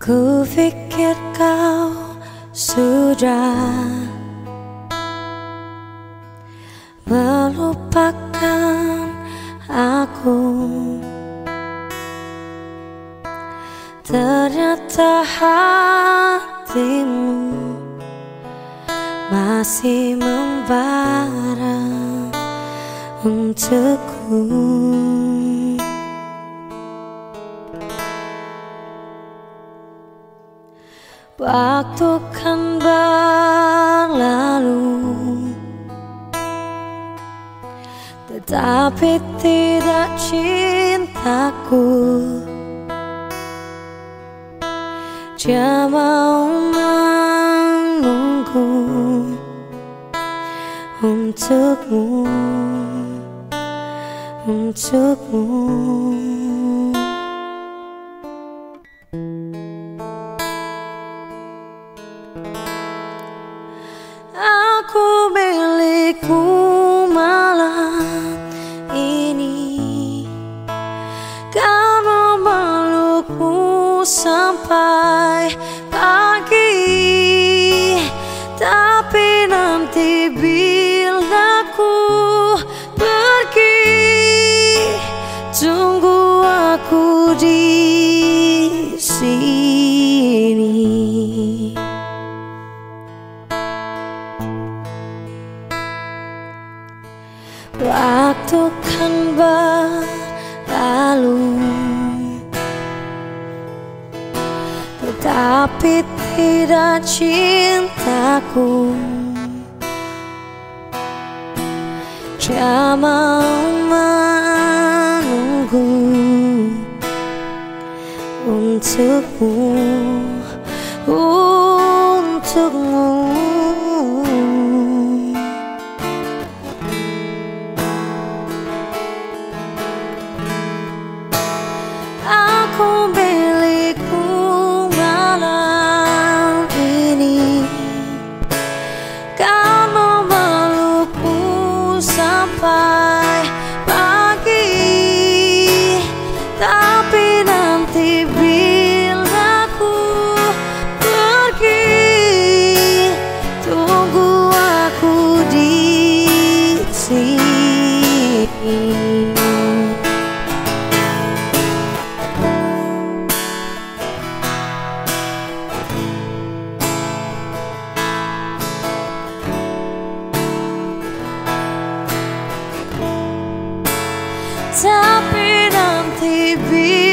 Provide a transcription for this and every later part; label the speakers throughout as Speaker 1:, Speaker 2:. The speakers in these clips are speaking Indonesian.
Speaker 1: Ku pikir kau sudah melupakan aku. Ternyata hatimu masih membara untukku Waktu kan berlalu. Tetapi tidak cintaku. Dia mau menunggu Untukmu Untukmu milikku malam ini Kamu melukku sampai Waktu kan berlalu. Tetapi tidak cintaku. Dia mau menunggu Untukmu Aku milikku malam ini. Kau melukku sampai pagi. Tapi nanti bila ku pergi Tunggu aku di sini Tapi nanti bila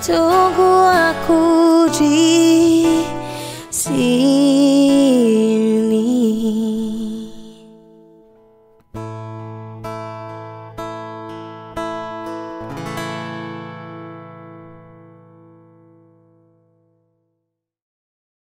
Speaker 1: Tunggu aku di